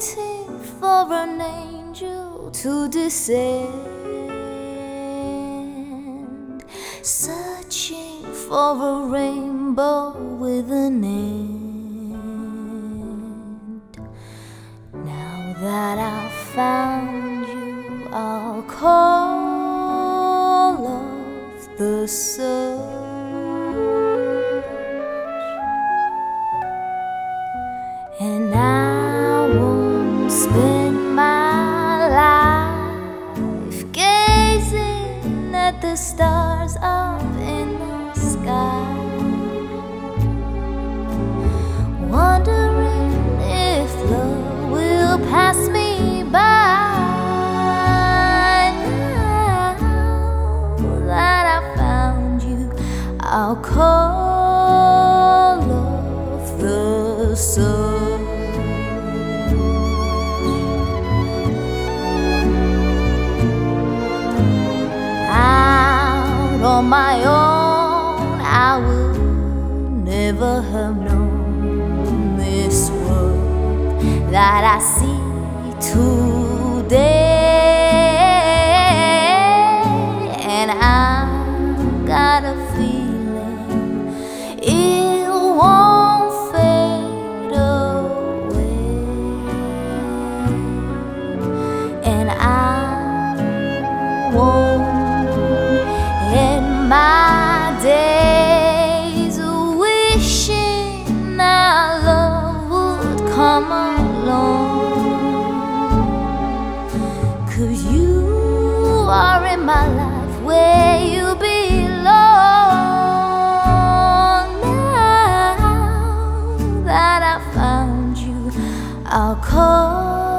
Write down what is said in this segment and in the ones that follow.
for an angel to descend, searching for a rainbow with an end. Now that I've found you, I'll call off the search. Stars up in the sky, wondering if love will pass me by. Now that I found you, I'll call off the sun. My own, I would never have known this world that I see today. And I got a feeling it won't fade away. And I won't my days wishing our love would come along. Cause you are in my life where you belong. Now that I found you, I'll call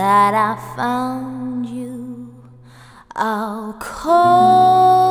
that I found you, I'll call